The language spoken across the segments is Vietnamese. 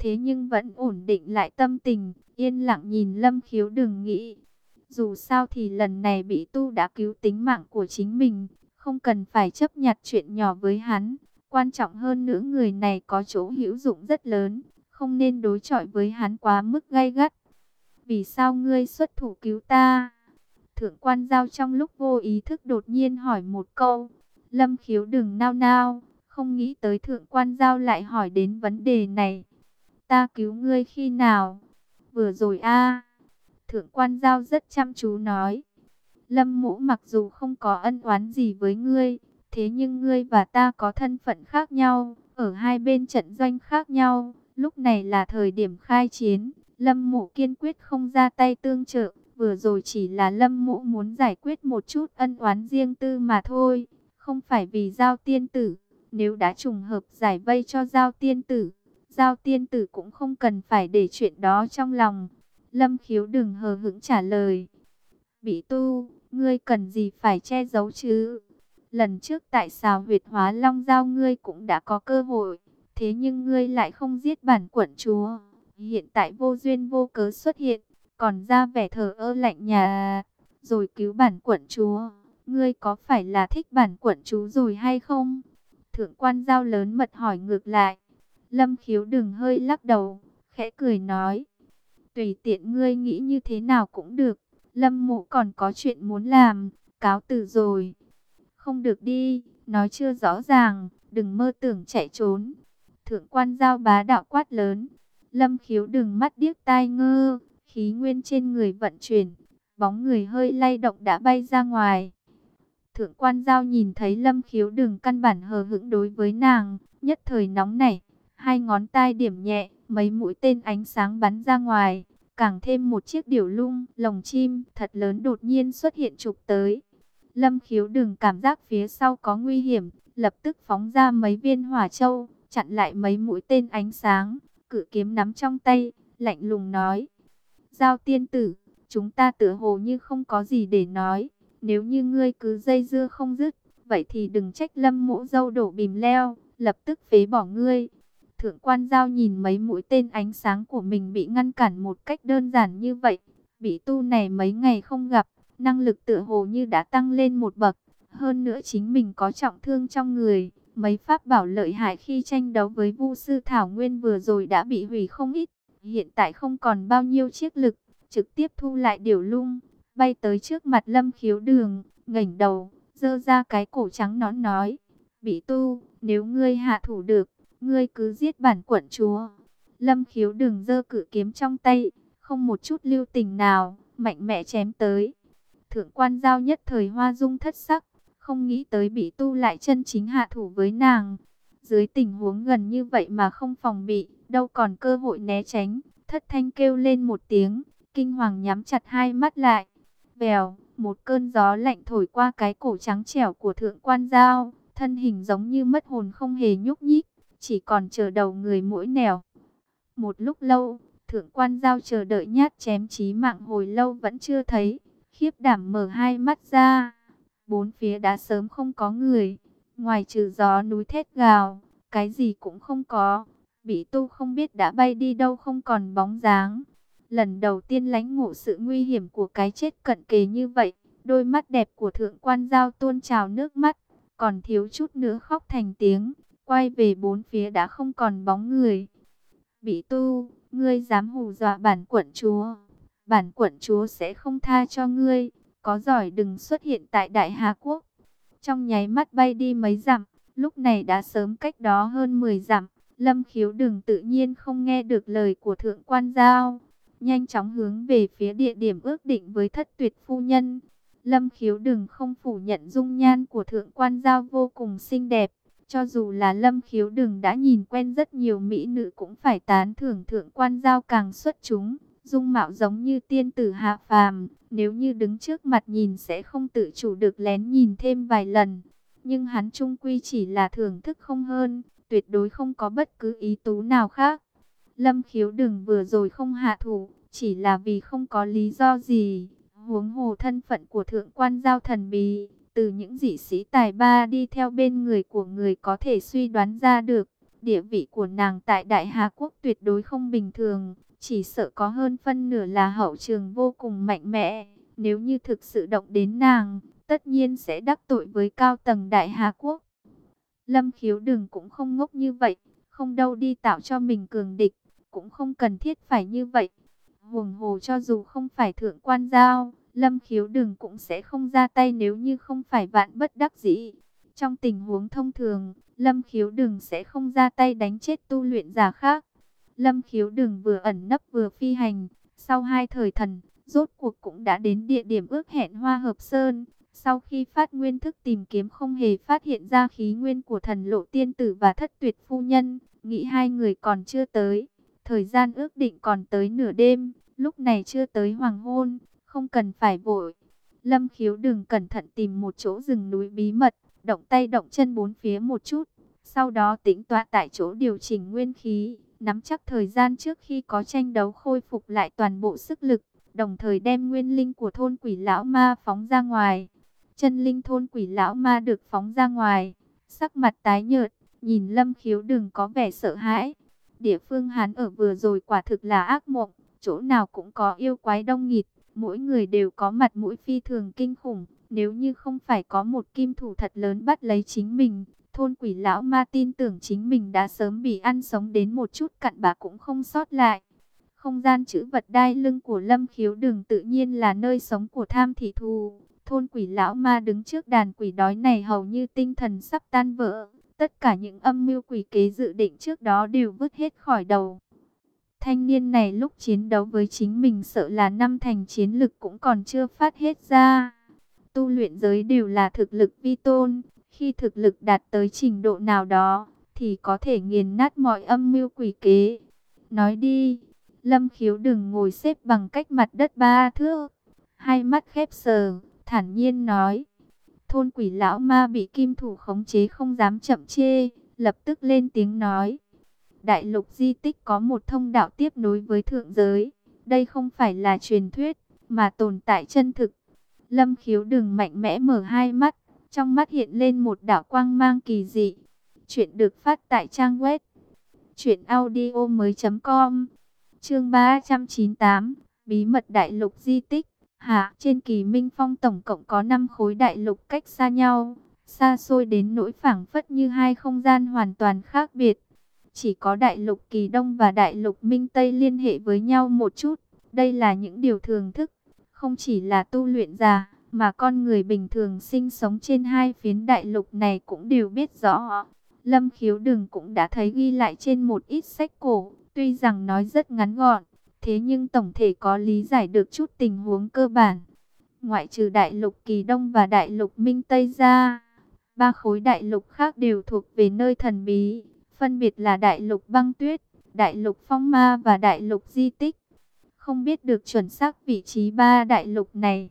thế nhưng vẫn ổn định lại tâm tình, yên lặng nhìn Lâm Khiếu đừng nghĩ. Dù sao thì lần này bị tu đã cứu tính mạng của chính mình, không cần phải chấp nhặt chuyện nhỏ với hắn. Quan trọng hơn nữa người này có chỗ hữu dụng rất lớn, không nên đối chọi với hắn quá mức gay gắt. Vì sao ngươi xuất thủ cứu ta? Thượng quan giao trong lúc vô ý thức đột nhiên hỏi một câu. Lâm khiếu đừng nao nao, không nghĩ tới thượng quan giao lại hỏi đến vấn đề này. Ta cứu ngươi khi nào? Vừa rồi a Thượng quan giao rất chăm chú nói. Lâm mũ mặc dù không có ân oán gì với ngươi, thế nhưng ngươi và ta có thân phận khác nhau, ở hai bên trận doanh khác nhau. Lúc này là thời điểm khai chiến, Lâm mũ kiên quyết không ra tay tương trợ. Vừa rồi chỉ là Lâm mũ muốn giải quyết một chút ân oán riêng tư mà thôi, không phải vì giao tiên tử. Nếu đã trùng hợp giải vây cho giao tiên tử, giao tiên tử cũng không cần phải để chuyện đó trong lòng. Lâm khiếu đừng hờ hững trả lời. Bị tu, ngươi cần gì phải che giấu chứ? Lần trước tại sao huyệt hóa long giao ngươi cũng đã có cơ hội, thế nhưng ngươi lại không giết bản quận chúa. Hiện tại vô duyên vô cớ xuất hiện, còn ra vẻ thờ ơ lạnh nhà, rồi cứu bản quận chúa. Ngươi có phải là thích bản quận chúa rồi hay không? Thượng quan giao lớn mật hỏi ngược lại. Lâm khiếu đừng hơi lắc đầu, khẽ cười nói. Tùy tiện ngươi nghĩ như thế nào cũng được. Lâm mộ còn có chuyện muốn làm, cáo từ rồi. Không được đi, nói chưa rõ ràng, đừng mơ tưởng chạy trốn. Thượng quan giao bá đạo quát lớn. Lâm khiếu đừng mắt điếc tai ngơ, khí nguyên trên người vận chuyển. Bóng người hơi lay động đã bay ra ngoài. Thượng quan giao nhìn thấy lâm khiếu đừng căn bản hờ hững đối với nàng, nhất thời nóng nảy. Hai ngón tay điểm nhẹ, mấy mũi tên ánh sáng bắn ra ngoài. Càng thêm một chiếc điểu lung, lồng chim thật lớn đột nhiên xuất hiện chụp tới. Lâm khiếu đừng cảm giác phía sau có nguy hiểm, lập tức phóng ra mấy viên hỏa châu, chặn lại mấy mũi tên ánh sáng, cự kiếm nắm trong tay, lạnh lùng nói. Giao tiên tử, chúng ta tựa hồ như không có gì để nói, nếu như ngươi cứ dây dưa không dứt, vậy thì đừng trách lâm mũ dâu đổ bìm leo, lập tức phế bỏ ngươi. Thượng quan giao nhìn mấy mũi tên ánh sáng của mình bị ngăn cản một cách đơn giản như vậy. Bị tu này mấy ngày không gặp, năng lực tựa hồ như đã tăng lên một bậc. Hơn nữa chính mình có trọng thương trong người. Mấy pháp bảo lợi hại khi tranh đấu với Vu sư Thảo Nguyên vừa rồi đã bị hủy không ít. Hiện tại không còn bao nhiêu chiếc lực, trực tiếp thu lại điều lung, bay tới trước mặt lâm khiếu đường, ngẩng đầu, dơ ra cái cổ trắng nón nói. Bị tu, nếu ngươi hạ thủ được, ngươi cứ giết bản quận chúa. Lâm khiếu đừng dơ cử kiếm trong tay, không một chút lưu tình nào, mạnh mẽ chém tới. Thượng quan giao nhất thời hoa dung thất sắc, không nghĩ tới bị tu lại chân chính hạ thủ với nàng. Dưới tình huống gần như vậy mà không phòng bị, đâu còn cơ hội né tránh, thất thanh kêu lên một tiếng, kinh hoàng nhắm chặt hai mắt lại. Bèo, một cơn gió lạnh thổi qua cái cổ trắng trẻo của thượng quan giao, thân hình giống như mất hồn không hề nhúc nhích chỉ còn chờ đầu người mỗi nẻo. Một lúc lâu, thượng quan giao chờ đợi nhát chém chí mạng hồi lâu vẫn chưa thấy, khiếp đảm mở hai mắt ra. Bốn phía đã sớm không có người, ngoài trừ gió núi thét gào, cái gì cũng không có. Bị tu không biết đã bay đi đâu không còn bóng dáng. Lần đầu tiên lãnh ngộ sự nguy hiểm của cái chết cận kề như vậy, đôi mắt đẹp của thượng quan giao tuôn trào nước mắt, còn thiếu chút nữa khóc thành tiếng. Quay về bốn phía đã không còn bóng người. Bị tu, ngươi dám hù dọa bản quận chúa. Bản quận chúa sẽ không tha cho ngươi. Có giỏi đừng xuất hiện tại Đại Hà Quốc. Trong nháy mắt bay đi mấy dặm. Lúc này đã sớm cách đó hơn 10 dặm. Lâm khiếu đừng tự nhiên không nghe được lời của thượng quan giao. Nhanh chóng hướng về phía địa điểm ước định với thất tuyệt phu nhân. Lâm khiếu đừng không phủ nhận dung nhan của thượng quan giao vô cùng xinh đẹp. Cho dù là lâm khiếu đừng đã nhìn quen rất nhiều mỹ nữ cũng phải tán thưởng thượng quan giao càng xuất chúng. Dung mạo giống như tiên tử hạ phàm, nếu như đứng trước mặt nhìn sẽ không tự chủ được lén nhìn thêm vài lần. Nhưng hắn trung quy chỉ là thưởng thức không hơn, tuyệt đối không có bất cứ ý tú nào khác. Lâm khiếu đừng vừa rồi không hạ thủ, chỉ là vì không có lý do gì. Huống hồ thân phận của thượng quan giao thần bí, từ những dị sĩ tài ba đi theo bên người của người có thể suy đoán ra được. Địa vị của nàng tại Đại Hà Quốc tuyệt đối không bình thường, chỉ sợ có hơn phân nửa là hậu trường vô cùng mạnh mẽ. Nếu như thực sự động đến nàng, tất nhiên sẽ đắc tội với cao tầng Đại Hà Quốc. Lâm khiếu đừng cũng không ngốc như vậy, không đâu đi tạo cho mình cường địch, cũng không cần thiết phải như vậy. Huồng hồ cho dù không phải thượng quan giao, lâm khiếu đừng cũng sẽ không ra tay nếu như không phải vạn bất đắc dĩ. Trong tình huống thông thường, lâm khiếu đừng sẽ không ra tay đánh chết tu luyện giả khác. Lâm khiếu đừng vừa ẩn nấp vừa phi hành, sau hai thời thần, rốt cuộc cũng đã đến địa điểm ước hẹn Hoa Hợp Sơn. Sau khi phát nguyên thức tìm kiếm không hề phát hiện ra khí nguyên của thần lộ tiên tử và thất tuyệt phu nhân, nghĩ hai người còn chưa tới. Thời gian ước định còn tới nửa đêm, lúc này chưa tới hoàng hôn, không cần phải vội. Lâm khiếu đừng cẩn thận tìm một chỗ rừng núi bí mật, động tay động chân bốn phía một chút. Sau đó tĩnh tọa tại chỗ điều chỉnh nguyên khí, nắm chắc thời gian trước khi có tranh đấu khôi phục lại toàn bộ sức lực, đồng thời đem nguyên linh của thôn quỷ lão ma phóng ra ngoài. Chân linh thôn quỷ lão ma được phóng ra ngoài, sắc mặt tái nhợt, nhìn lâm khiếu đừng có vẻ sợ hãi. Địa phương hắn ở vừa rồi quả thực là ác mộng, chỗ nào cũng có yêu quái đông nghịt, mỗi người đều có mặt mũi phi thường kinh khủng. Nếu như không phải có một kim thủ thật lớn bắt lấy chính mình, thôn quỷ lão ma tin tưởng chính mình đã sớm bị ăn sống đến một chút cặn bà cũng không sót lại. Không gian chữ vật đai lưng của lâm khiếu đường tự nhiên là nơi sống của tham thị thù. Thôn quỷ lão ma đứng trước đàn quỷ đói này hầu như tinh thần sắp tan vỡ. Tất cả những âm mưu quỷ kế dự định trước đó đều vứt hết khỏi đầu. Thanh niên này lúc chiến đấu với chính mình sợ là năm thành chiến lực cũng còn chưa phát hết ra. Tu luyện giới đều là thực lực vi tôn. Khi thực lực đạt tới trình độ nào đó, thì có thể nghiền nát mọi âm mưu quỷ kế. Nói đi, lâm khiếu đừng ngồi xếp bằng cách mặt đất ba thước. Hai mắt khép sờ, thản nhiên nói. Thôn quỷ lão ma bị kim thủ khống chế không dám chậm chê, lập tức lên tiếng nói. Đại lục di tích có một thông đạo tiếp nối với thượng giới. Đây không phải là truyền thuyết, mà tồn tại chân thực. Lâm khiếu đừng mạnh mẽ mở hai mắt, trong mắt hiện lên một đạo quang mang kỳ dị. Chuyện được phát tại trang web truyệnaudiomoi.com. Chương 398, bí mật đại lục di tích. Hạ, trên Kỳ Minh Phong tổng cộng có 5 khối đại lục cách xa nhau, xa xôi đến nỗi phảng phất như hai không gian hoàn toàn khác biệt. Chỉ có đại lục Kỳ Đông và đại lục Minh Tây liên hệ với nhau một chút. Đây là những điều thường thức, không chỉ là tu luyện già, mà con người bình thường sinh sống trên hai phiến đại lục này cũng đều biết rõ. Lâm khiếu đừng cũng đã thấy ghi lại trên một ít sách cổ, tuy rằng nói rất ngắn gọn, thế nhưng tổng thể có lý giải được chút tình huống cơ bản. Ngoại trừ đại lục Kỳ Đông và đại lục Minh Tây ra, ba khối đại lục khác đều thuộc về nơi thần bí, phân biệt là đại lục băng tuyết, đại lục phong ma và đại lục di tích. Không biết được chuẩn xác vị trí ba đại lục này.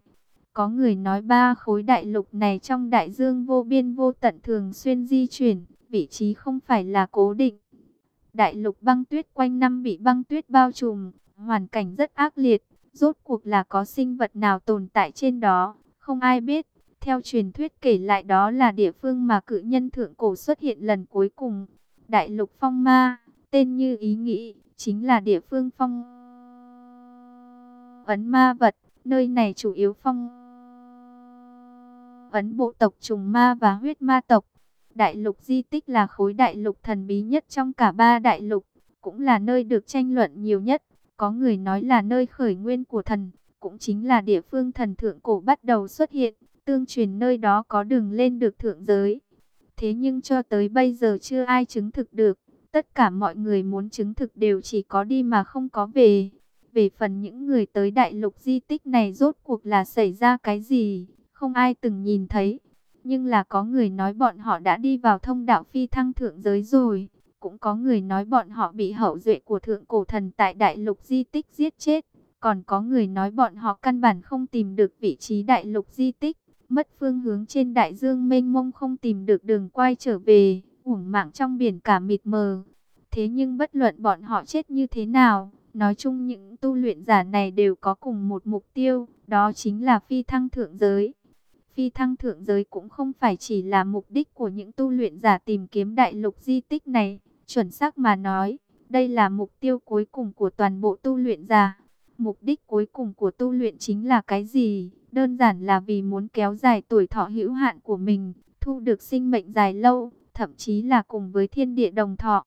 Có người nói ba khối đại lục này trong đại dương vô biên vô tận thường xuyên di chuyển, vị trí không phải là cố định. Đại lục băng tuyết quanh năm bị băng tuyết bao trùm, hoàn cảnh rất ác liệt, rốt cuộc là có sinh vật nào tồn tại trên đó, không ai biết. Theo truyền thuyết kể lại đó là địa phương mà cự nhân thượng cổ xuất hiện lần cuối cùng. Đại lục phong ma, tên như ý nghĩ, chính là địa phương phong ấn ma vật, nơi này chủ yếu phong ấn bộ tộc trùng ma và huyết ma tộc. Đại lục di tích là khối đại lục thần bí nhất trong cả ba đại lục, cũng là nơi được tranh luận nhiều nhất. Có người nói là nơi khởi nguyên của thần, cũng chính là địa phương thần thượng cổ bắt đầu xuất hiện, tương truyền nơi đó có đường lên được thượng giới. Thế nhưng cho tới bây giờ chưa ai chứng thực được, tất cả mọi người muốn chứng thực đều chỉ có đi mà không có về. Về phần những người tới đại lục di tích này rốt cuộc là xảy ra cái gì, không ai từng nhìn thấy. Nhưng là có người nói bọn họ đã đi vào thông đạo phi thăng thượng giới rồi. Cũng có người nói bọn họ bị hậu duệ của thượng cổ thần tại đại lục di tích giết chết. Còn có người nói bọn họ căn bản không tìm được vị trí đại lục di tích. Mất phương hướng trên đại dương mênh mông không tìm được đường quay trở về. Uổng mạng trong biển cả mịt mờ. Thế nhưng bất luận bọn họ chết như thế nào, nói chung những tu luyện giả này đều có cùng một mục tiêu, đó chính là phi thăng thượng giới. Phi thăng thượng giới cũng không phải chỉ là mục đích của những tu luyện giả tìm kiếm đại lục di tích này, Chuẩn xác mà nói, đây là mục tiêu cuối cùng của toàn bộ tu luyện giả. Mục đích cuối cùng của tu luyện chính là cái gì? Đơn giản là vì muốn kéo dài tuổi thọ hữu hạn của mình, thu được sinh mệnh dài lâu, thậm chí là cùng với thiên địa đồng thọ.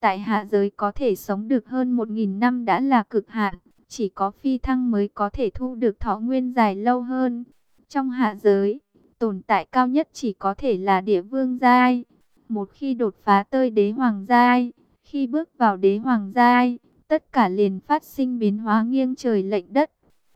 Tại hạ giới có thể sống được hơn 1.000 năm đã là cực hạn, chỉ có phi thăng mới có thể thu được thọ nguyên dài lâu hơn. Trong hạ giới, tồn tại cao nhất chỉ có thể là địa vương giai. Một khi đột phá tơi đế hoàng giai, khi bước vào đế hoàng giai, tất cả liền phát sinh biến hóa nghiêng trời lệnh đất.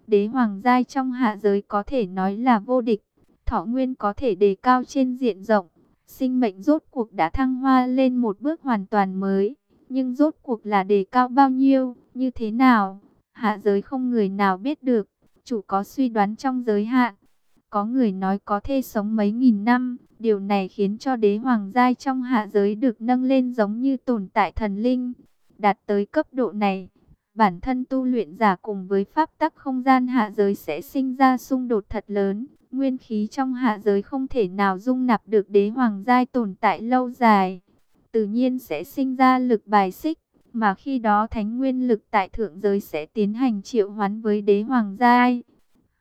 Đế hoàng giai trong hạ giới có thể nói là vô địch, thọ nguyên có thể đề cao trên diện rộng. Sinh mệnh rốt cuộc đã thăng hoa lên một bước hoàn toàn mới, nhưng rốt cuộc là đề cao bao nhiêu, như thế nào? Hạ giới không người nào biết được, chủ có suy đoán trong giới hạn. Có người nói có thể sống mấy nghìn năm, điều này khiến cho đế hoàng giai trong hạ giới được nâng lên giống như tồn tại thần linh. Đạt tới cấp độ này, bản thân tu luyện giả cùng với pháp tắc không gian hạ giới sẽ sinh ra xung đột thật lớn. Nguyên khí trong hạ giới không thể nào dung nạp được đế hoàng giai tồn tại lâu dài. Tự nhiên sẽ sinh ra lực bài xích, mà khi đó thánh nguyên lực tại thượng giới sẽ tiến hành triệu hoán với đế hoàng giai.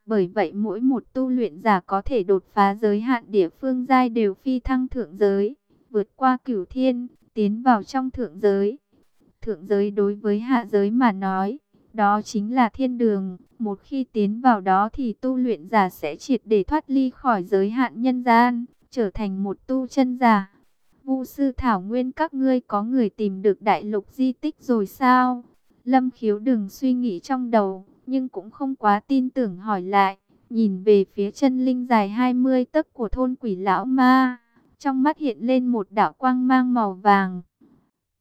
Bởi vậy mỗi một tu luyện giả có thể đột phá giới hạn địa phương giai đều phi thăng thượng giới, vượt qua cửu thiên, tiến vào trong thượng giới. Thượng giới đối với hạ giới mà nói, đó chính là thiên đường. Một khi tiến vào đó thì tu luyện giả sẽ triệt để thoát ly khỏi giới hạn nhân gian, trở thành một tu chân giả. Vu sư Thảo Nguyên các ngươi có người tìm được đại lục di tích rồi sao? Lâm khiếu đừng suy nghĩ trong đầu, nhưng cũng không quá tin tưởng hỏi lại. Nhìn về phía chân linh dài 20 tấc của thôn quỷ lão ma, trong mắt hiện lên một đạo quang mang màu vàng.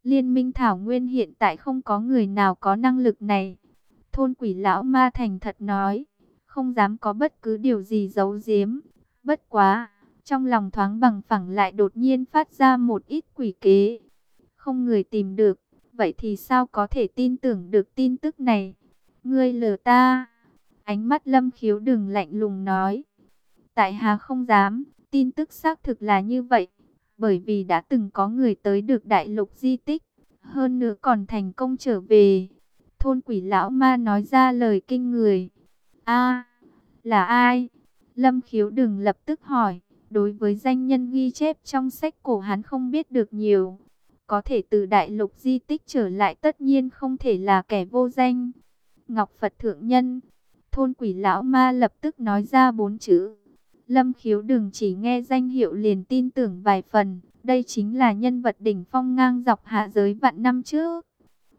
Liên minh Thảo Nguyên hiện tại không có người nào có năng lực này. Thôn quỷ lão ma thành thật nói, không dám có bất cứ điều gì giấu giếm. Bất quá, trong lòng thoáng bằng phẳng lại đột nhiên phát ra một ít quỷ kế. Không người tìm được, vậy thì sao có thể tin tưởng được tin tức này? Ngươi lừa ta. Ánh mắt lâm khiếu đừng lạnh lùng nói. Tại hà không dám, tin tức xác thực là như vậy. Bởi vì đã từng có người tới được đại lục di tích. Hơn nữa còn thành công trở về. Thôn quỷ lão ma nói ra lời kinh người. a là ai? Lâm khiếu đừng lập tức hỏi. Đối với danh nhân ghi chép trong sách cổ hắn không biết được nhiều. Có thể từ đại lục di tích trở lại tất nhiên không thể là kẻ vô danh. Ngọc Phật Thượng Nhân, thôn quỷ lão ma lập tức nói ra bốn chữ. Lâm khiếu đừng chỉ nghe danh hiệu liền tin tưởng vài phần. Đây chính là nhân vật đỉnh phong ngang dọc hạ giới vạn năm trước.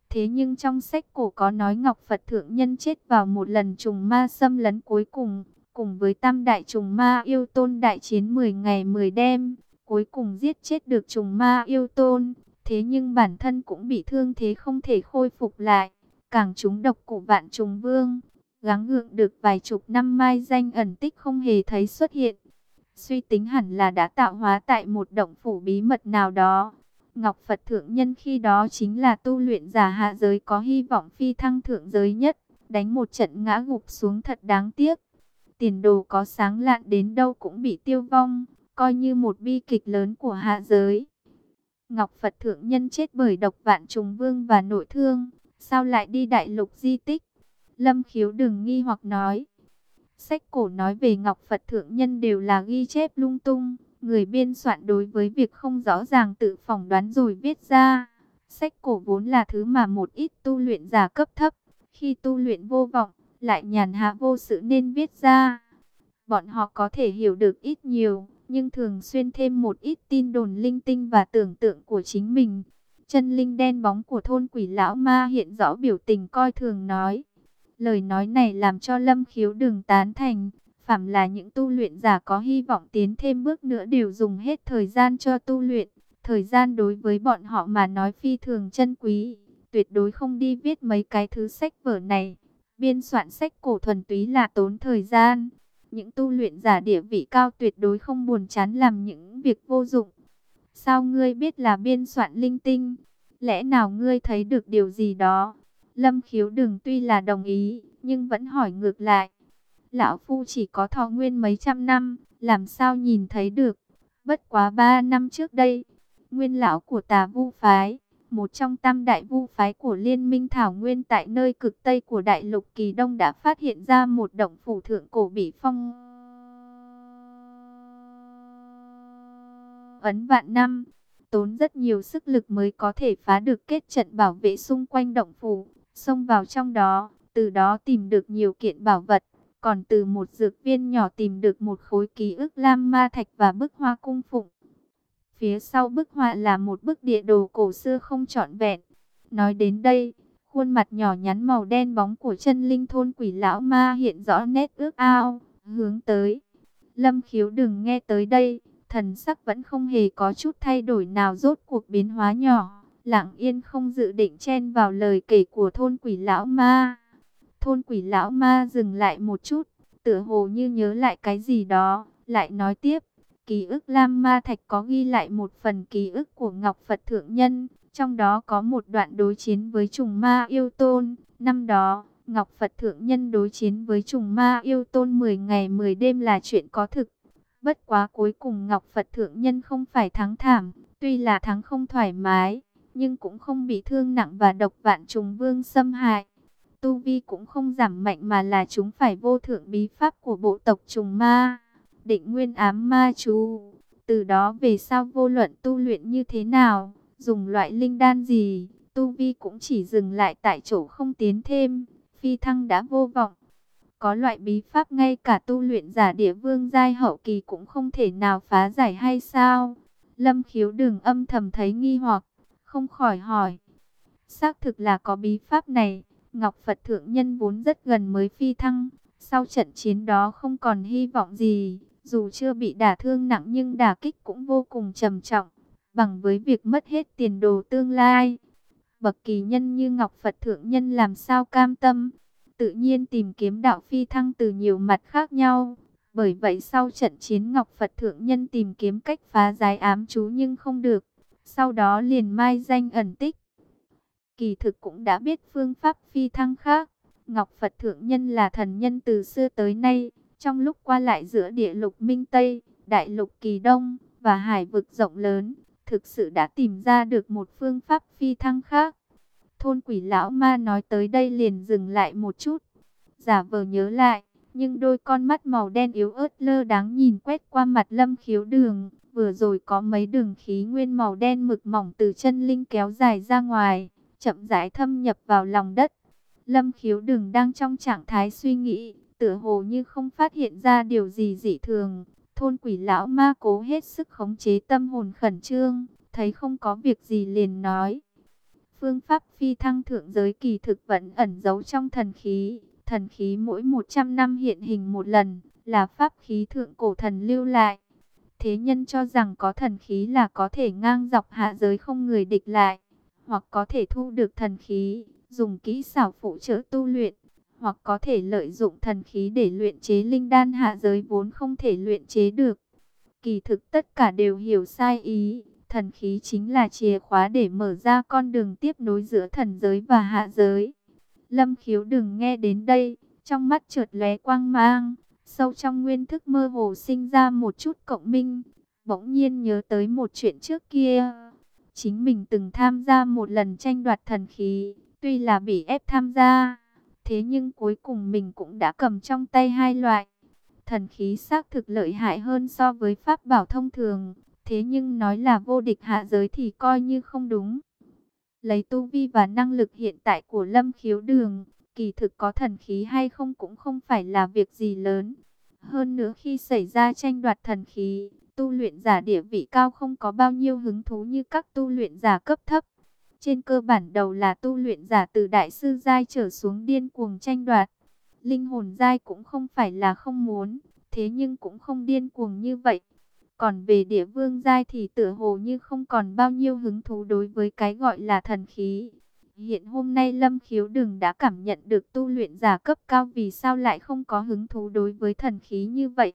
Thế nhưng trong sách cổ có nói Ngọc Phật Thượng Nhân chết vào một lần trùng ma xâm lấn cuối cùng, cùng với tam đại trùng ma yêu tôn đại chiến 10 ngày 10 đêm, cuối cùng giết chết được trùng ma yêu tôn. Thế nhưng bản thân cũng bị thương thế không thể khôi phục lại, càng trúng độc của vạn trùng vương. Gắng gượng được vài chục năm mai danh ẩn tích không hề thấy xuất hiện. Suy tính hẳn là đã tạo hóa tại một động phủ bí mật nào đó. Ngọc Phật Thượng Nhân khi đó chính là tu luyện giả hạ giới có hy vọng phi thăng thượng giới nhất. Đánh một trận ngã gục xuống thật đáng tiếc. Tiền đồ có sáng lạn đến đâu cũng bị tiêu vong, coi như một bi kịch lớn của hạ giới. Ngọc Phật Thượng Nhân chết bởi độc vạn trùng vương và nội thương. Sao lại đi đại lục di tích? Lâm khiếu đừng nghi hoặc nói. Sách cổ nói về Ngọc Phật Thượng Nhân đều là ghi chép lung tung. Người biên soạn đối với việc không rõ ràng tự phỏng đoán rồi viết ra. Sách cổ vốn là thứ mà một ít tu luyện giả cấp thấp. Khi tu luyện vô vọng, lại nhàn hạ vô sự nên viết ra. Bọn họ có thể hiểu được ít nhiều, nhưng thường xuyên thêm một ít tin đồn linh tinh và tưởng tượng của chính mình. Chân linh đen bóng của thôn quỷ lão ma hiện rõ biểu tình coi thường nói. Lời nói này làm cho lâm khiếu đừng tán thành. Phạm là những tu luyện giả có hy vọng tiến thêm bước nữa đều dùng hết thời gian cho tu luyện. Thời gian đối với bọn họ mà nói phi thường chân quý. Tuyệt đối không đi viết mấy cái thứ sách vở này. Biên soạn sách cổ thuần túy là tốn thời gian. Những tu luyện giả địa vị cao tuyệt đối không buồn chán làm những việc vô dụng. Sao ngươi biết là biên soạn linh tinh? Lẽ nào ngươi thấy được điều gì đó? Lâm khiếu đừng tuy là đồng ý, nhưng vẫn hỏi ngược lại. Lão Phu chỉ có thọ nguyên mấy trăm năm, làm sao nhìn thấy được? Bất quá ba năm trước đây, nguyên lão của tà vu phái, một trong tam đại vu phái của liên minh Thảo Nguyên tại nơi cực tây của đại lục Kỳ Đông đã phát hiện ra một động phủ thượng cổ bị phong. Ấn vạn năm, tốn rất nhiều sức lực mới có thể phá được kết trận bảo vệ xung quanh động phủ, xông vào trong đó, từ đó tìm được nhiều kiện bảo vật, còn từ một dược viên nhỏ tìm được một khối ký ức lam ma thạch và bức hoa cung phụng. Phía sau bức họa là một bức địa đồ cổ xưa không trọn vẹn. Nói đến đây, khuôn mặt nhỏ nhắn màu đen bóng của chân linh thôn quỷ lão ma hiện rõ nét ước ao, hướng tới. Lâm khiếu đừng nghe tới đây, thần sắc vẫn không hề có chút thay đổi nào rốt cuộc biến hóa nhỏ. Lặng yên không dự định chen vào lời kể của thôn quỷ lão ma. Thôn quỷ lão ma dừng lại một chút, tựa hồ như nhớ lại cái gì đó, lại nói tiếp. Ký ức Lam Ma Thạch có ghi lại một phần ký ức của Ngọc Phật Thượng Nhân, trong đó có một đoạn đối chiến với trùng ma yêu tôn. Năm đó, Ngọc Phật Thượng Nhân đối chiến với trùng ma yêu tôn 10 ngày 10 đêm là chuyện có thực. Bất quá cuối cùng Ngọc Phật Thượng Nhân không phải thắng thảm, tuy là thắng không thoải mái, nhưng cũng không bị thương nặng và độc vạn trùng vương xâm hại. Tu Vi cũng không giảm mạnh mà là chúng phải vô thượng bí pháp của bộ tộc trùng ma định nguyên ám ma chú. Từ đó về sau vô luận tu luyện như thế nào, dùng loại linh đan gì, tu vi cũng chỉ dừng lại tại chỗ không tiến thêm, phi thăng đã vô vọng. Có loại bí pháp ngay cả tu luyện giả địa vương giai hậu kỳ cũng không thể nào phá giải hay sao? Lâm khiếu đừng âm thầm thấy nghi hoặc, không khỏi hỏi. Xác thực là có bí pháp này, Ngọc Phật Thượng Nhân vốn rất gần mới phi thăng, sau trận chiến đó không còn hy vọng gì, dù chưa bị đả thương nặng nhưng đả kích cũng vô cùng trầm trọng, bằng với việc mất hết tiền đồ tương lai. Bậc kỳ nhân như Ngọc Phật Thượng Nhân làm sao cam tâm, tự nhiên tìm kiếm đạo phi thăng từ nhiều mặt khác nhau. Bởi vậy sau trận chiến Ngọc Phật Thượng Nhân tìm kiếm cách phá giải ám chú nhưng không được, sau đó liền mai danh ẩn tích. Kỳ thực cũng đã biết phương pháp phi thăng khác, Ngọc Phật Thượng Nhân là thần nhân từ xưa tới nay, trong lúc qua lại giữa địa lục Minh Tây, đại lục Kỳ Đông và hải vực rộng lớn, thực sự đã tìm ra được một phương pháp phi thăng khác. Thôn quỷ lão ma nói tới đây liền dừng lại một chút, giả vờ nhớ lại, nhưng đôi con mắt màu đen yếu ớt lơ đáng nhìn quét qua mặt lâm khiếu đường, vừa rồi có mấy đường khí nguyên màu đen mực mỏng từ chân linh kéo dài ra ngoài, chậm rãi thâm nhập vào lòng đất. Lâm khiếu đường đang trong trạng thái suy nghĩ, tựa hồ như không phát hiện ra điều gì dị thường. Thôn quỷ lão ma cố hết sức khống chế tâm hồn khẩn trương, thấy không có việc gì liền nói. Phương pháp phi thăng thượng giới kỳ thực vẫn ẩn giấu trong thần khí. Thần khí mỗi 100 năm hiện hình một lần, là pháp khí thượng cổ thần lưu lại. Thế nhân cho rằng có thần khí là có thể ngang dọc hạ giới không người địch lại, hoặc có thể thu được thần khí, dùng kỹ xảo phụ trợ tu luyện hoặc có thể lợi dụng thần khí để luyện chế linh đan hạ giới vốn không thể luyện chế được. Kỳ thực tất cả đều hiểu sai ý, thần khí chính là chìa khóa để mở ra con đường tiếp nối giữa thần giới và hạ giới. Lâm khiếu đừng nghe đến đây, trong mắt trượt lóe quang mang, sâu trong nguyên thức mơ hồ sinh ra một chút cộng minh, bỗng nhiên nhớ tới một chuyện trước kia. Chính mình từng tham gia một lần tranh đoạt thần khí, tuy là bị ép tham gia Thế nhưng cuối cùng mình cũng đã cầm trong tay hai loại. Thần khí xác thực lợi hại hơn so với pháp bảo thông thường. Thế nhưng nói là vô địch hạ giới thì coi như không đúng. Lấy tu vi và năng lực hiện tại của lâm khiếu đường, kỳ thực có thần khí hay không cũng không phải là việc gì lớn. Hơn nữa khi xảy ra tranh đoạt thần khí, tu luyện giả địa vị cao không có bao nhiêu hứng thú như các tu luyện giả cấp thấp. Trên cơ bản đầu là tu luyện giả từ đại sư giai trở xuống điên cuồng tranh đoạt. Linh hồn giai cũng không phải là không muốn, thế nhưng cũng không điên cuồng như vậy. Còn về địa vương giai thì tựa hồ như không còn bao nhiêu hứng thú đối với cái gọi là thần khí. Hiện hôm nay Lâm Khiếu Đừng đã cảm nhận được tu luyện giả cấp cao vì sao lại không có hứng thú đối với thần khí như vậy.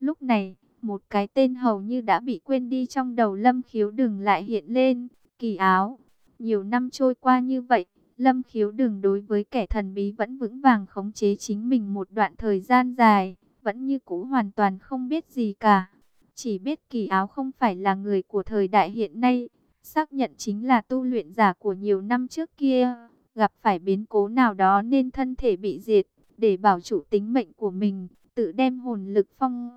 Lúc này, một cái tên hầu như đã bị quên đi trong đầu Lâm Khiếu Đừng lại hiện lên, kỳ áo. Nhiều năm trôi qua như vậy, Lâm Khiếu Đừng đối với kẻ thần bí vẫn vững vàng khống chế chính mình một đoạn thời gian dài, vẫn như cũ hoàn toàn không biết gì cả. Chỉ biết kỳ áo không phải là người của thời đại hiện nay, xác nhận chính là tu luyện giả của nhiều năm trước kia, gặp phải biến cố nào đó nên thân thể bị diệt, để bảo chủ tính mệnh của mình, tự đem hồn lực phong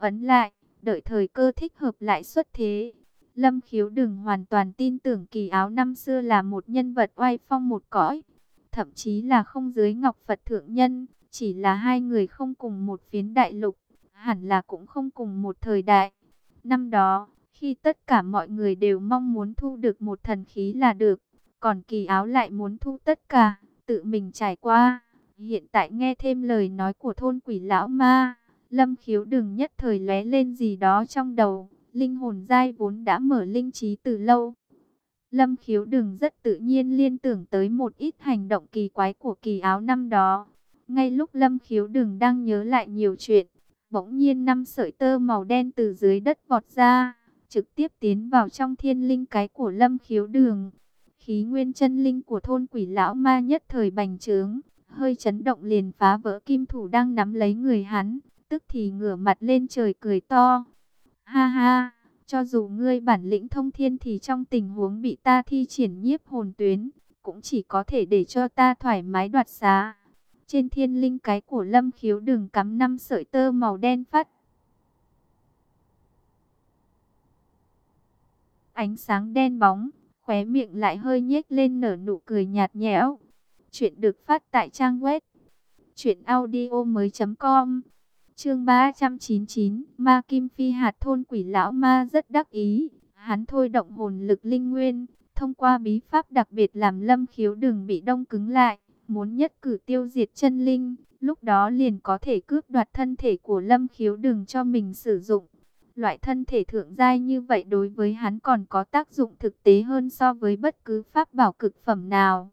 ấn lại, đợi thời cơ thích hợp lại xuất thế. Lâm khiếu đừng hoàn toàn tin tưởng kỳ áo năm xưa là một nhân vật oai phong một cõi, thậm chí là không dưới ngọc Phật thượng nhân, chỉ là hai người không cùng một phiến đại lục, hẳn là cũng không cùng một thời đại. Năm đó, khi tất cả mọi người đều mong muốn thu được một thần khí là được, còn kỳ áo lại muốn thu tất cả, tự mình trải qua. Hiện tại nghe thêm lời nói của thôn quỷ lão ma, lâm khiếu đừng nhất thời lóe lên gì đó trong đầu, linh hồn dai vốn đã mở linh trí từ lâu. Lâm khiếu đừng rất tự nhiên liên tưởng tới một ít hành động kỳ quái của kỳ áo năm đó. Ngay lúc lâm khiếu đừng đang nhớ lại nhiều chuyện, bỗng nhiên năm sợi tơ màu đen từ dưới đất vọt ra, trực tiếp tiến vào trong thiên linh cái của lâm khiếu đường. Khí nguyên chân linh của thôn quỷ lão ma nhất thời bành trướng, hơi chấn động liền phá vỡ kim thủ đang nắm lấy người hắn, tức thì ngửa mặt lên trời cười to. Ha ha, cho dù ngươi bản lĩnh thông thiên thì trong tình huống bị ta thi triển nhiếp hồn tuyến, cũng chỉ có thể để cho ta thoải mái đoạt xá. Trên thiên linh cái của lâm khiếu đừng cắm năm sợi tơ màu đen phát. Ánh sáng đen bóng, khóe miệng lại hơi nhếch lên nở nụ cười nhạt nhẽo. Chuyện được phát tại trang web chuyện audio mới.com Chương 399, Ma Kim Phi hạt thôn quỷ lão ma rất đắc ý, hắn thôi động hồn lực linh nguyên, thông qua bí pháp đặc biệt làm Lâm Khiếu đừng bị đông cứng lại, muốn nhất cử tiêu diệt chân linh, lúc đó liền có thể cướp đoạt thân thể của Lâm Khiếu đừng cho mình sử dụng. Loại thân thể thượng giai như vậy đối với hắn còn có tác dụng thực tế hơn so với bất cứ pháp bảo cực phẩm nào.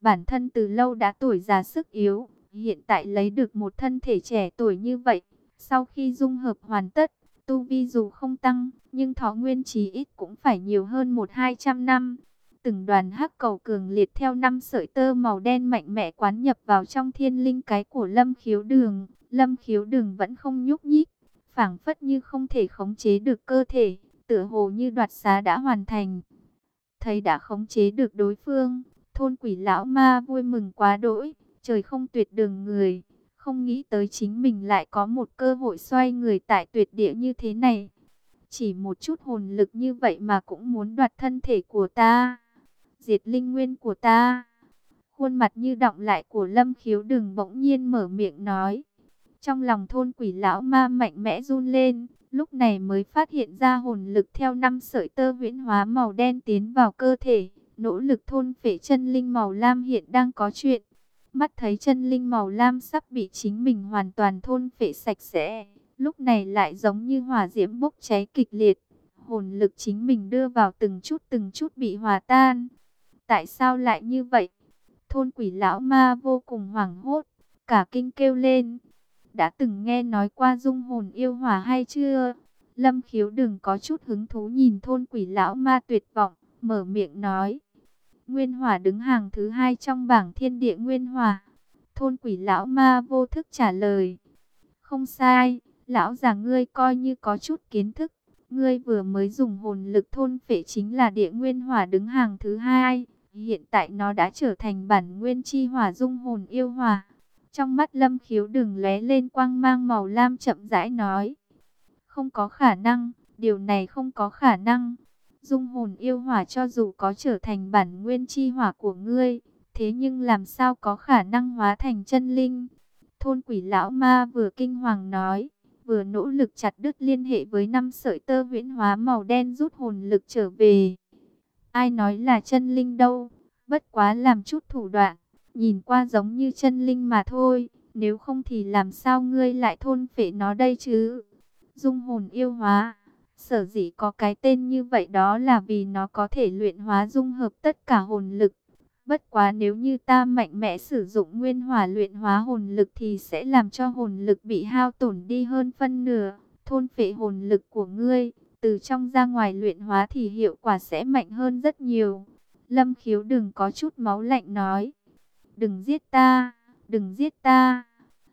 Bản thân từ lâu đã tuổi già sức yếu, hiện tại lấy được một thân thể trẻ tuổi như vậy, sau khi dung hợp hoàn tất, tu vi dù không tăng, nhưng thọ nguyên trí ít cũng phải nhiều hơn một hai trăm năm. Từng đoàn hắc cầu cường liệt theo năm sợi tơ màu đen mạnh mẽ quán nhập vào trong thiên linh cái của lâm khiếu đường. Lâm khiếu đường vẫn không nhúc nhích, phảng phất như không thể khống chế được cơ thể, tựa hồ như đoạt xá đã hoàn thành. Thấy đã khống chế được đối phương, thôn quỷ lão ma vui mừng quá đỗi, trời không tuyệt đường người, không nghĩ tới chính mình lại có một cơ hội xoay người tại tuyệt địa như thế này. Chỉ một chút hồn lực như vậy mà cũng muốn đoạt thân thể của ta, diệt linh nguyên của ta. Khuôn mặt như động lại của Lâm Khiếu đừng bỗng nhiên mở miệng nói. Trong lòng thôn quỷ lão ma mạnh mẽ run lên, lúc này mới phát hiện ra hồn lực theo năm sợi tơ viễn hóa màu đen tiến vào cơ thể. Nỗ lực thôn phệ chân linh màu lam hiện đang có chuyện. Mắt thấy chân linh màu lam sắp bị chính mình hoàn toàn thôn phệ sạch sẽ. Lúc này lại giống như hỏa diễm bốc cháy kịch liệt. Hồn lực chính mình đưa vào từng chút từng chút bị hòa tan. Tại sao lại như vậy? Thôn quỷ lão ma vô cùng hoảng hốt. Cả kinh kêu lên. Đã từng nghe nói qua dung hồn yêu hỏa hay chưa? Lâm khiếu đừng có chút hứng thú nhìn thôn quỷ lão ma tuyệt vọng. Mở miệng nói. Nguyên Hỏa đứng hàng thứ hai trong bảng thiên địa Nguyên Hỏa. Thôn quỷ lão ma vô thức trả lời. Không sai, lão già ngươi coi như có chút kiến thức. Ngươi vừa mới dùng hồn lực thôn phệ chính là địa Nguyên Hỏa đứng hàng thứ hai. Hiện tại nó đã trở thành bản nguyên chi hỏa dung hồn yêu hỏa. Trong mắt lâm khiếu đừng lóe lên quang mang màu lam chậm rãi nói. Không có khả năng, điều này không có khả năng. Dung hồn yêu hỏa cho dù có trở thành bản nguyên chi hỏa của ngươi, thế nhưng làm sao có khả năng hóa thành chân linh? Thôn quỷ lão ma vừa kinh hoàng nói, vừa nỗ lực chặt đứt liên hệ với năm sợi tơ huyễn hóa màu đen rút hồn lực trở về. Ai nói là chân linh đâu, bất quá làm chút thủ đoạn, nhìn qua giống như chân linh mà thôi, nếu không thì làm sao ngươi lại thôn phệ nó đây chứ? Dung hồn yêu hóa Sở dĩ có cái tên như vậy đó là vì nó có thể luyện hóa dung hợp tất cả hồn lực. Bất quá nếu như ta mạnh mẽ sử dụng nguyên hỏa luyện hóa hồn lực thì sẽ làm cho hồn lực bị hao tổn đi hơn phân nửa. Thôn phệ hồn lực của ngươi, từ trong ra ngoài luyện hóa thì hiệu quả sẽ mạnh hơn rất nhiều. Lâm khiếu đừng có chút máu lạnh nói. Đừng giết ta, đừng giết ta.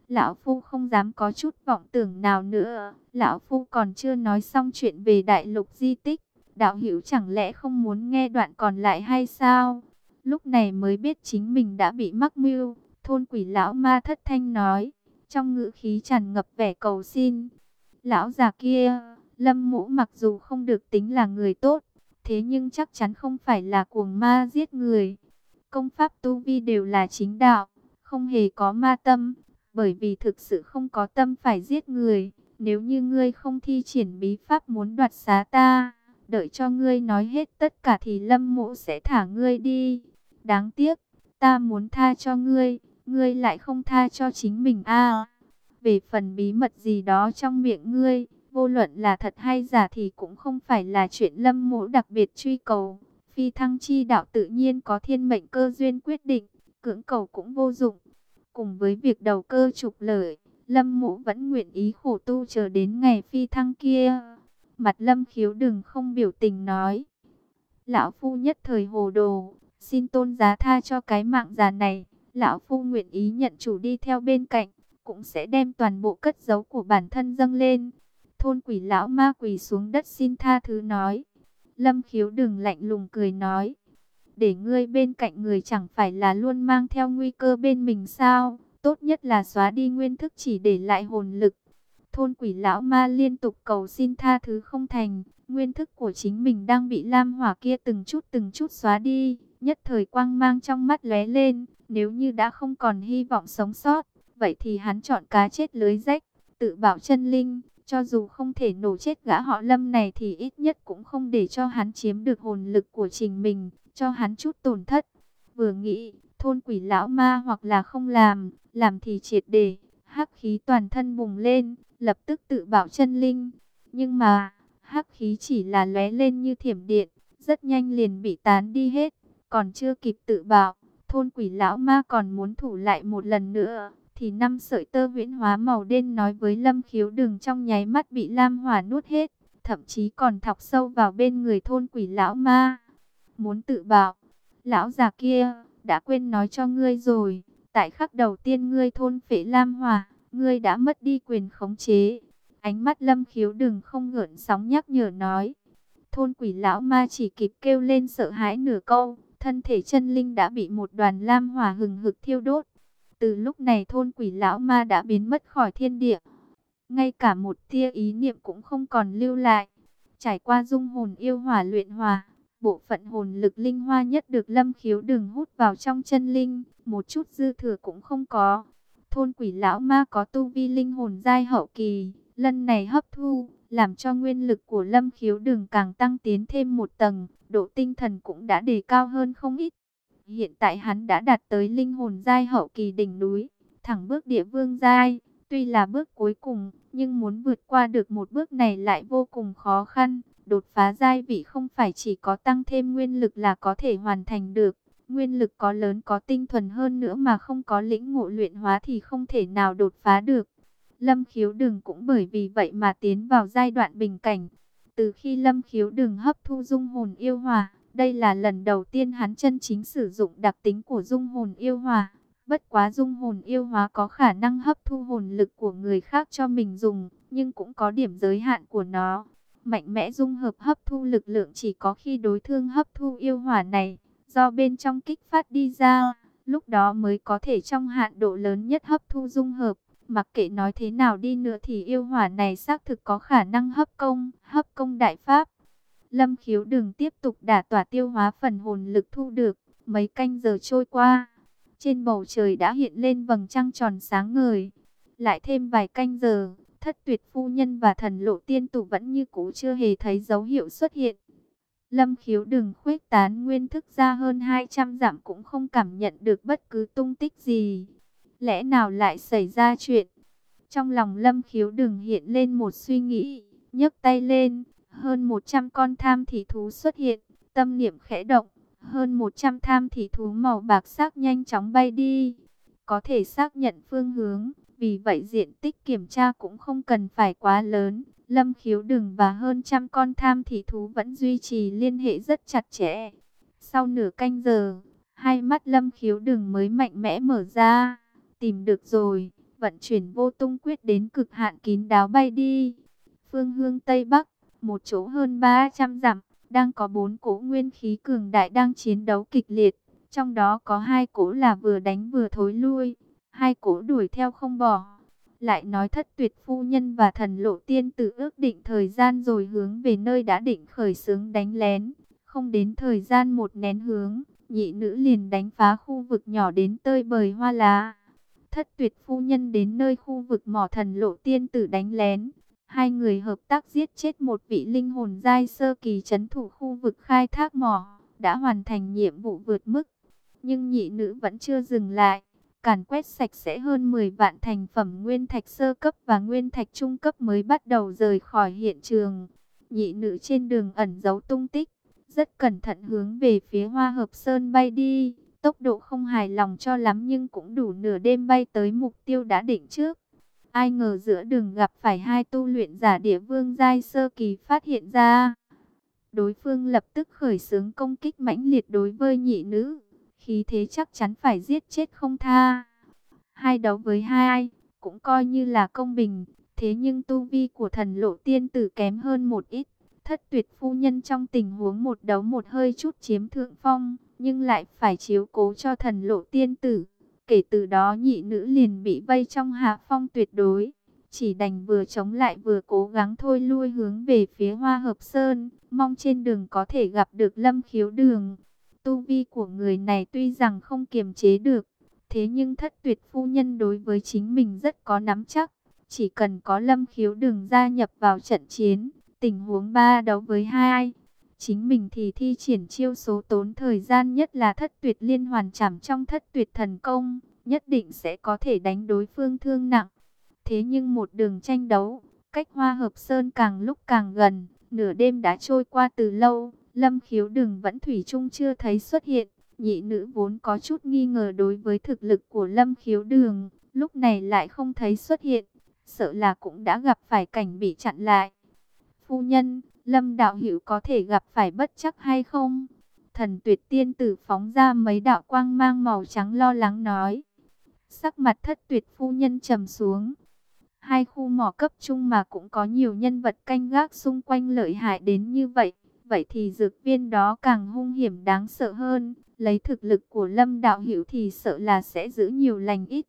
Lão Phu không dám có chút vọng tưởng nào nữa. Lão Phu còn chưa nói xong chuyện về đại lục di tích. Đạo hữu chẳng lẽ không muốn nghe đoạn còn lại hay sao? Lúc này mới biết chính mình đã bị mắc mưu. Thôn quỷ lão ma thất thanh nói. Trong ngữ khí tràn ngập vẻ cầu xin. Lão già kia, lâm mũ mặc dù không được tính là người tốt. Thế nhưng chắc chắn không phải là cuồng ma giết người. Công pháp tu vi đều là chính đạo. Không hề có ma tâm bởi vì thực sự không có tâm phải giết người. Nếu như ngươi không thi triển bí pháp muốn đoạt xá ta, đợi cho ngươi nói hết tất cả thì lâm mộ sẽ thả ngươi đi. Đáng tiếc, ta muốn tha cho ngươi, ngươi lại không tha cho chính mình a. về phần bí mật gì đó trong miệng ngươi, vô luận là thật hay giả thì cũng không phải là chuyện lâm mộ đặc biệt truy cầu. Phi thăng chi đạo tự nhiên có thiên mệnh cơ duyên quyết định, cưỡng cầu cũng vô dụng. Cùng với việc đầu cơ trục lợi, Lâm Mộ vẫn nguyện ý khổ tu chờ đến ngày phi thăng kia. Mặt Lâm khiếu đừng không biểu tình nói. Lão Phu nhất thời hồ đồ, xin tôn giá tha cho cái mạng già này. Lão Phu nguyện ý nhận chủ đi theo bên cạnh, cũng sẽ đem toàn bộ cất giấu của bản thân dâng lên. Thôn quỷ lão ma quỷ xuống đất xin tha thứ nói. Lâm khiếu đừng lạnh lùng cười nói để ngươi bên cạnh người chẳng phải là luôn mang theo nguy cơ bên mình sao? Tốt nhất là xóa đi nguyên thức chỉ để lại hồn lực. Thôn quỷ lão ma liên tục cầu xin tha thứ không thành, nguyên thức của chính mình đang bị lam hỏa kia từng chút từng chút xóa đi, nhất thời quang mang trong mắt lóe lên, nếu như đã không còn hy vọng sống sót, vậy thì hắn chọn cá chết lưới rách, tự bảo chân linh, cho dù không thể nổ chết gã họ lâm này thì ít nhất cũng không để cho hắn chiếm được hồn lực của trình mình, cho hắn chút tổn thất. Vừa nghĩ, thôn quỷ lão ma hoặc là không làm, làm thì triệt để, hắc khí toàn thân bùng lên, lập tức tự bảo chân linh. Nhưng mà, hắc khí chỉ là lóe lên như thiểm điện, rất nhanh liền bị tán đi hết, còn chưa kịp tự bảo, thôn quỷ lão ma còn muốn thủ lại một lần nữa, thì năm sợi tơ huyễn hóa màu đen nói với Lâm Khiếu đừng trong nháy mắt bị Lam Hỏa nuốt hết, thậm chí còn thọc sâu vào bên người thôn quỷ lão ma muốn tự bảo. Lão già kia, đã quên nói cho ngươi rồi, tại khắc đầu tiên ngươi thôn phệ Lam hỏa, ngươi đã mất đi quyền khống chế. Ánh mắt lâm khiếu đừng không gợn sóng nhắc nhở nói. Thôn quỷ lão ma chỉ kịp kêu lên sợ hãi nửa câu, thân thể chân linh đã bị một đoàn lam hỏa hừng hực thiêu đốt. Từ lúc này thôn quỷ lão ma đã biến mất khỏi thiên địa. Ngay cả một tia ý niệm cũng không còn lưu lại. Trải qua dung hồn yêu hỏa luyện hòa, bộ phận hồn lực linh hoa nhất được lâm khiếu đừng hút vào trong chân linh, một chút dư thừa cũng không có. Thôn quỷ lão ma có tu vi linh hồn giai hậu kỳ, lần này hấp thu, làm cho nguyên lực của lâm khiếu đừng càng tăng tiến thêm một tầng, độ tinh thần cũng đã đề cao hơn không ít. Hiện tại hắn đã đạt tới linh hồn giai hậu kỳ đỉnh núi, thẳng bước địa vương giai, tuy là bước cuối cùng, nhưng muốn vượt qua được một bước này lại vô cùng khó khăn. Đột phá giai vị không phải chỉ có tăng thêm nguyên lực là có thể hoàn thành được. Nguyên lực có lớn có tinh thuần hơn nữa mà không có lĩnh ngộ luyện hóa thì không thể nào đột phá được. Lâm khiếu đừng cũng bởi vì vậy mà tiến vào giai đoạn bình cảnh. Từ khi lâm khiếu đừng hấp thu dung hồn yêu hòa, đây là lần đầu tiên hắn chân chính sử dụng đặc tính của dung hồn yêu hòa. Bất quá dung hồn yêu hóa có khả năng hấp thu hồn lực của người khác cho mình dùng, nhưng cũng có điểm giới hạn của nó mạnh mẽ dung hợp hấp thu lực lượng chỉ có khi đối thương hấp thu yêu hỏa này, do bên trong kích phát đi ra, lúc đó mới có thể trong hạn độ lớn nhất hấp thu dung hợp. Mặc kệ nói thế nào đi nữa thì yêu hỏa này xác thực có khả năng hấp công, hấp công đại pháp. Lâm khiếu đừng tiếp tục đả tỏa tiêu hóa phần hồn lực thu được, mấy canh giờ trôi qua. Trên bầu trời đã hiện lên vầng trăng tròn sáng ngời. Lại thêm vài canh giờ, thất tuyệt phu nhân và thần lộ tiên tụ vẫn như cũ chưa hề thấy dấu hiệu xuất hiện. Lâm khiếu đừng khuếch tán nguyên thức ra hơn 200 dặm cũng không cảm nhận được bất cứ tung tích gì. Lẽ nào lại xảy ra chuyện? Trong lòng lâm khiếu đừng hiện lên một suy nghĩ, nhấc tay lên, hơn 100 con tham thị thú xuất hiện, tâm niệm khẽ động, hơn 100 tham thị thú màu bạc sắc nhanh chóng bay đi. Có thể xác nhận phương hướng, vì vậy diện tích kiểm tra cũng không cần phải quá lớn. Lâm khiếu đừng và hơn trăm con tham thị thú vẫn duy trì liên hệ rất chặt chẽ. Sau nửa canh giờ, hai mắt lâm khiếu đừng mới mạnh mẽ mở ra. Tìm được rồi, vận chuyển vô tung quyết đến cực hạn kín đáo bay đi. Phương hương Tây Bắc, một chỗ hơn 300 dặm, đang có bốn cỗ nguyên khí cường đại đang chiến đấu kịch liệt. Trong đó có hai cỗ là vừa đánh vừa thối lui, hai cỗ đuổi theo không bỏ. Lại nói thất tuyệt phu nhân và thần lộ tiên tử ước định thời gian rồi hướng về nơi đã định khởi xướng đánh lén. Không đến thời gian một nén hướng, nhị nữ liền đánh phá khu vực nhỏ đến tơi bời hoa lá. Thất tuyệt phu nhân đến nơi khu vực mỏ thần lộ tiên tử đánh lén. Hai người hợp tác giết chết một vị linh hồn giai sơ kỳ chấn thủ khu vực khai thác mỏ, đã hoàn thành nhiệm vụ vượt mức. Nhưng nhị nữ vẫn chưa dừng lại, càn quét sạch sẽ hơn 10 vạn thành phẩm nguyên thạch sơ cấp và nguyên thạch trung cấp mới bắt đầu rời khỏi hiện trường. Nhị nữ trên đường ẩn giấu tung tích, rất cẩn thận hướng về phía hoa hợp sơn bay đi. Tốc độ không hài lòng cho lắm nhưng cũng đủ nửa đêm bay tới mục tiêu đã định trước. Ai ngờ giữa đường gặp phải hai tu luyện giả địa vương giai sơ kỳ phát hiện ra. Đối phương lập tức khởi xướng công kích mãnh liệt đối với nhị nữ. Khí thế chắc chắn phải giết chết không tha. Hai đấu với hai, ai cũng coi như là công bình. Thế nhưng tu vi của thần lộ tiên tử kém hơn một ít. Thất tuyệt phu nhân trong tình huống một đấu một hơi chút chiếm thượng phong, nhưng lại phải chiếu cố cho thần lộ tiên tử. Kể từ đó nhị nữ liền bị vây trong hạ phong tuyệt đối. Chỉ đành vừa chống lại vừa cố gắng thôi lui hướng về phía hoa hợp sơn. Mong trên đường có thể gặp được lâm khiếu đường. Tu vi của người này tuy rằng không kiềm chế được. Thế nhưng thất tuyệt phu nhân đối với chính mình rất có nắm chắc. Chỉ cần có lâm khiếu đường gia nhập vào trận chiến. Tình huống ba đấu với hai Chính mình thì thi triển chiêu số tốn thời gian nhất là thất tuyệt liên hoàn chảm trong thất tuyệt thần công, nhất định sẽ có thể đánh đối phương thương nặng. Thế nhưng một đường tranh đấu, cách hoa hợp sơn càng lúc càng gần, nửa đêm đã trôi qua từ lâu, lâm khiếu đường vẫn thủy chung chưa thấy xuất hiện. Nhị nữ vốn có chút nghi ngờ đối với thực lực của lâm khiếu đường, lúc này lại không thấy xuất hiện, sợ là cũng đã gặp phải cảnh bị chặn lại. Phu nhân, Lâm đạo hữu có thể gặp phải bất chắc hay không? Thần tuyệt tiên tử phóng ra mấy đạo quang mang màu trắng lo lắng nói. Sắc mặt thất tuyệt phu nhân trầm xuống. Hai khu mỏ cấp trung mà cũng có nhiều nhân vật canh gác xung quanh lợi hại đến như vậy. Vậy thì dược viên đó càng hung hiểm đáng sợ hơn. Lấy thực lực của lâm đạo hữu thì sợ là sẽ giữ nhiều lành ít.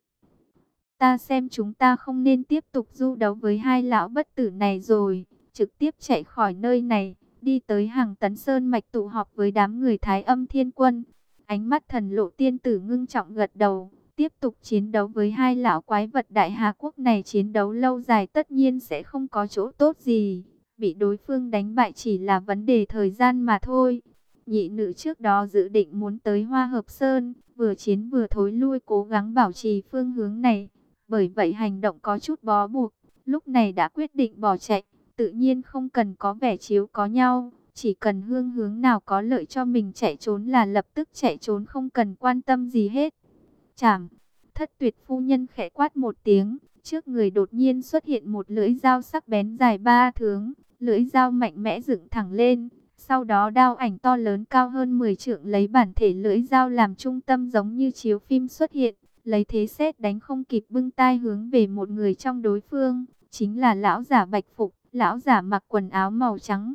Ta xem chúng ta không nên tiếp tục du đấu với hai lão bất tử này rồi trực tiếp chạy khỏi nơi này, đi tới hàng tấn sơn mạch tụ họp với đám người Thái âm thiên quân. Ánh mắt thần lộ tiên tử ngưng trọng gật đầu, tiếp tục chiến đấu với hai lão quái vật đại hà quốc này chiến đấu lâu dài tất nhiên sẽ không có chỗ tốt gì. Bị đối phương đánh bại chỉ là vấn đề thời gian mà thôi. Nhị nữ trước đó dự định muốn tới Hoa Hợp Sơn, vừa chiến vừa thối lui cố gắng bảo trì phương hướng này. Bởi vậy hành động có chút bó buộc, lúc này đã quyết định bỏ chạy tự nhiên không cần có vẻ chiếu có nhau, chỉ cần hương hướng nào có lợi cho mình chạy trốn là lập tức chạy trốn không cần quan tâm gì hết. Chảm, thất tuyệt phu nhân khẽ quát một tiếng, trước người đột nhiên xuất hiện một lưỡi dao sắc bén dài ba thướng, lưỡi dao mạnh mẽ dựng thẳng lên, sau đó đao ảnh to lớn cao hơn 10 trượng lấy bản thể lưỡi dao làm trung tâm giống như chiếu phim xuất hiện, lấy thế xét đánh không kịp bưng tai hướng về một người trong đối phương, chính là lão giả Bạch Phục. Lão giả mặc quần áo màu trắng.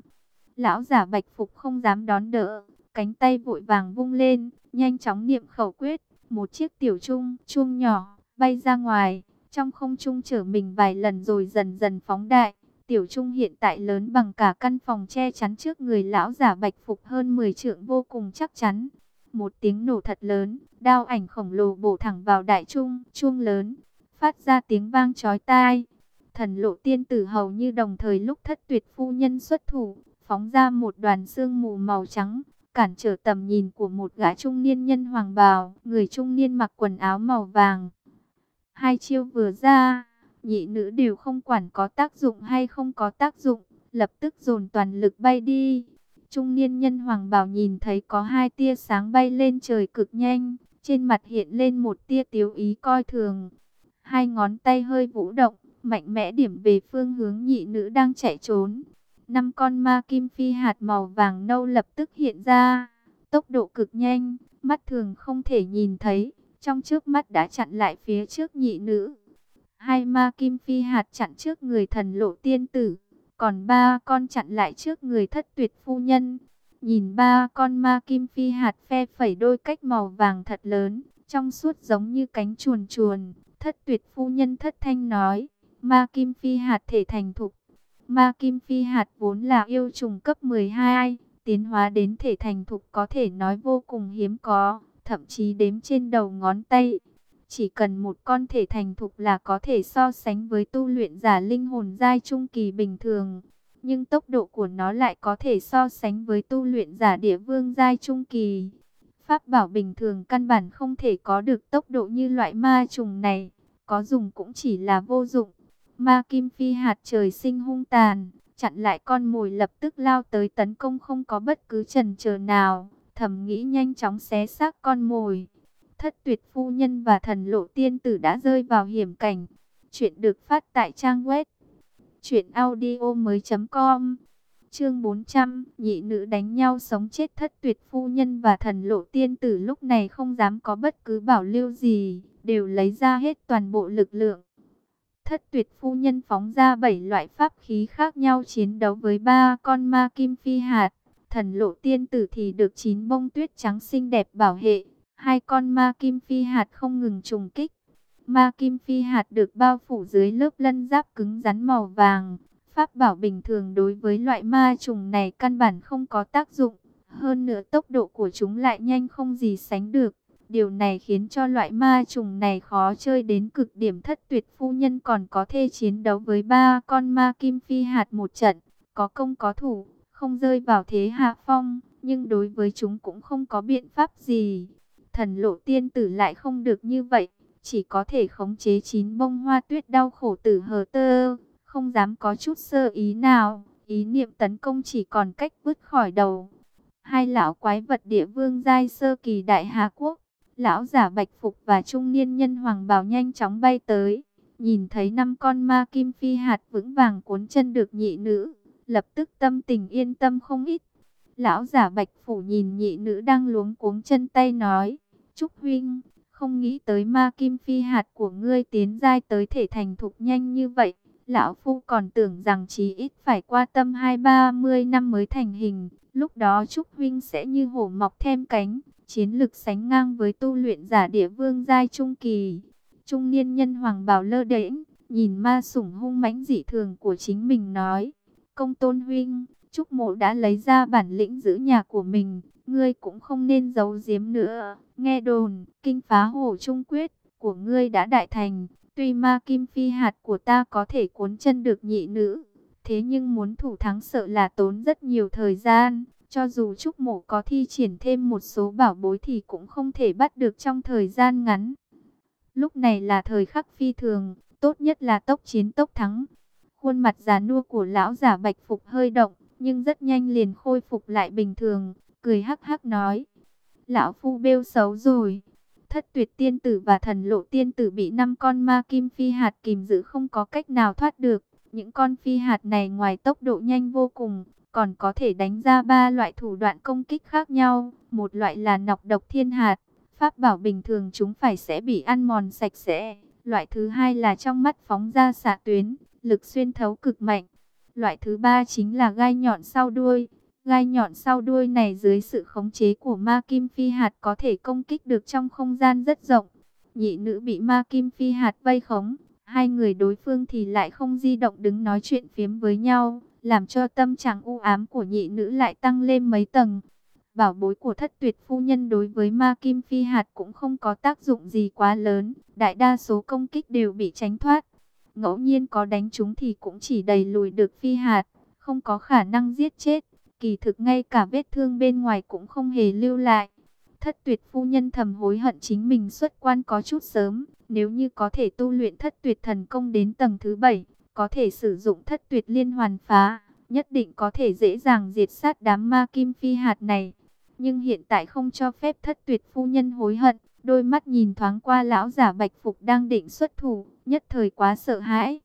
Lão giả bạch phục không dám đón đỡ. Cánh tay vội vàng vung lên. Nhanh chóng niệm khẩu quyết. Một chiếc tiểu trung, chuông nhỏ, bay ra ngoài. Trong không trung trở mình vài lần rồi dần dần phóng đại. Tiểu trung hiện tại lớn bằng cả căn phòng che chắn trước người lão giả bạch phục hơn 10 trượng vô cùng chắc chắn. Một tiếng nổ thật lớn, đao ảnh khổng lồ bổ thẳng vào đại trung, chuông lớn, phát ra tiếng vang chói tai. Thần lộ tiên tử hầu như đồng thời lúc thất tuyệt phu nhân xuất thủ, phóng ra một đoàn sương mù màu trắng, cản trở tầm nhìn của một gã trung niên nhân hoàng bào, người trung niên mặc quần áo màu vàng. Hai chiêu vừa ra, nhị nữ đều không quản có tác dụng hay không có tác dụng, lập tức dồn toàn lực bay đi. Trung niên nhân hoàng bào nhìn thấy có hai tia sáng bay lên trời cực nhanh, trên mặt hiện lên một tia tiếu ý coi thường. Hai ngón tay hơi vũ động, mạnh mẽ điểm về phương hướng nhị nữ đang chạy trốn. Năm con ma kim phi hạt màu vàng nâu lập tức hiện ra, tốc độ cực nhanh, mắt thường không thể nhìn thấy, trong trước mắt đã chặn lại phía trước nhị nữ. Hai ma kim phi hạt chặn trước người thần lộ tiên tử, còn ba con chặn lại trước người thất tuyệt phu nhân. Nhìn ba con ma kim phi hạt phe phẩy đôi cách màu vàng thật lớn, trong suốt giống như cánh chuồn chuồn. Thất tuyệt phu nhân thất thanh nói, ma kim phi hạt thể thành thục. Ma kim phi hạt vốn là yêu trùng cấp 12, tiến hóa đến thể thành thục có thể nói vô cùng hiếm có, thậm chí đếm trên đầu ngón tay. Chỉ cần một con thể thành thục là có thể so sánh với tu luyện giả linh hồn giai trung kỳ bình thường. Nhưng tốc độ của nó lại có thể so sánh với tu luyện giả địa vương giai trung kỳ. Pháp bảo bình thường căn bản không thể có được tốc độ như loại ma trùng này. Có dùng cũng chỉ là vô dụng. Ma kim phi hạt trời sinh hung tàn. Chặn lại con mồi lập tức lao tới tấn công không có bất cứ trần chờ nào. Thầm nghĩ nhanh chóng xé xác con mồi thất tuyệt phu nhân và thần lộ tiên tử đã rơi vào hiểm cảnh. Chuyện được phát tại trang web truyệnaudiomoi.com. Chương 400, nhị nữ đánh nhau sống chết thất tuyệt phu nhân và thần lộ tiên tử lúc này không dám có bất cứ bảo lưu gì, đều lấy ra hết toàn bộ lực lượng. Thất tuyệt phu nhân phóng ra bảy loại pháp khí khác nhau chiến đấu với ba con ma kim phi hạt. Thần lộ tiên tử thì được chín bông tuyết trắng xinh đẹp bảo hệ, Hai con ma kim phi hạt không ngừng trùng kích. Ma kim phi hạt được bao phủ dưới lớp lân giáp cứng rắn màu vàng. Pháp bảo bình thường đối với loại ma trùng này căn bản không có tác dụng. Hơn nữa tốc độ của chúng lại nhanh không gì sánh được. Điều này khiến cho loại ma trùng này khó chơi đến cực điểm thất tuyệt phu nhân còn có thể chiến đấu với ba con ma kim phi hạt một trận. Có công có thủ, không rơi vào thế hạ phong, nhưng đối với chúng cũng không có biện pháp gì. Thần lộ tiên tử lại không được như vậy, chỉ có thể khống chế chín bông hoa tuyết đau khổ tử hờ tơ, không dám có chút sơ ý nào, ý niệm tấn công chỉ còn cách vứt khỏi đầu. Hai lão quái vật địa vương giai sơ kỳ đại Hà Quốc, lão giả bạch phục và trung niên nhân hoàng bào nhanh chóng bay tới, nhìn thấy năm con ma kim phi hạt vững vàng cuốn chân được nhị nữ, lập tức tâm tình yên tâm không ít. Lão giả bạch phủ nhìn nhị nữ đang luống cuống chân tay nói, Trúc Huynh, không nghĩ tới ma kim phi hạt của ngươi tiến giai tới thể thành thục nhanh như vậy. Lão Phu còn tưởng rằng chỉ ít phải qua tâm hai ba mươi năm mới thành hình. Lúc đó Trúc Huynh sẽ như hổ mọc thêm cánh, chiến lực sánh ngang với tu luyện giả địa vương giai trung kỳ. Trung niên nhân hoàng bảo lơ đễnh, nhìn ma sủng hung mãnh dị thường của chính mình nói. Công tôn huynh, Trúc mộ đã lấy ra bản lĩnh giữ nhà của mình, ngươi cũng không nên giấu giếm nữa. Nghe đồn, kinh phá hổ trung quyết của ngươi đã đại thành, tuy ma kim phi hạt của ta có thể cuốn chân được nhị nữ, thế nhưng muốn thủ thắng sợ là tốn rất nhiều thời gian. Cho dù Trúc Mộ có thi triển thêm một số bảo bối thì cũng không thể bắt được trong thời gian ngắn. Lúc này là thời khắc phi thường, tốt nhất là tốc chiến tốc thắng. Khuôn mặt già nua của lão giả bạch phục hơi động, nhưng rất nhanh liền khôi phục lại bình thường, cười hắc hắc nói. Lão Phu bêu xấu rồi. Thất tuyệt tiên tử và thần lộ tiên tử bị năm con ma kim phi hạt kìm giữ không có cách nào thoát được. Những con phi hạt này ngoài tốc độ nhanh vô cùng, còn có thể đánh ra ba loại thủ đoạn công kích khác nhau. Một loại là nọc độc thiên hạt, pháp bảo bình thường chúng phải sẽ bị ăn mòn sạch sẽ. Loại thứ hai là trong mắt phóng ra xạ tuyến, lực xuyên thấu cực mạnh. Loại thứ ba chính là gai nhọn sau đuôi. Gai nhọn sau đuôi này dưới sự khống chế của ma kim phi hạt có thể công kích được trong không gian rất rộng. Nhị nữ bị ma kim phi hạt vây khống, hai người đối phương thì lại không di động đứng nói chuyện phiếm với nhau, làm cho tâm trạng u ám của nhị nữ lại tăng lên mấy tầng. Bảo bối của thất tuyệt phu nhân đối với ma kim phi hạt cũng không có tác dụng gì quá lớn, đại đa số công kích đều bị tránh thoát. Ngẫu nhiên có đánh chúng thì cũng chỉ đầy lùi được phi hạt, không có khả năng giết chết. Kỳ thực ngay cả vết thương bên ngoài cũng không hề lưu lại. Thất tuyệt phu nhân thầm hối hận chính mình xuất quan có chút sớm. Nếu như có thể tu luyện thất tuyệt thần công đến tầng thứ bảy, có thể sử dụng thất tuyệt liên hoàn phá, nhất định có thể dễ dàng diệt sát đám ma kim phi hạt này. Nhưng hiện tại không cho phép thất tuyệt phu nhân hối hận, đôi mắt nhìn thoáng qua lão giả bạch phục đang định xuất thủ, nhất thời quá sợ hãi.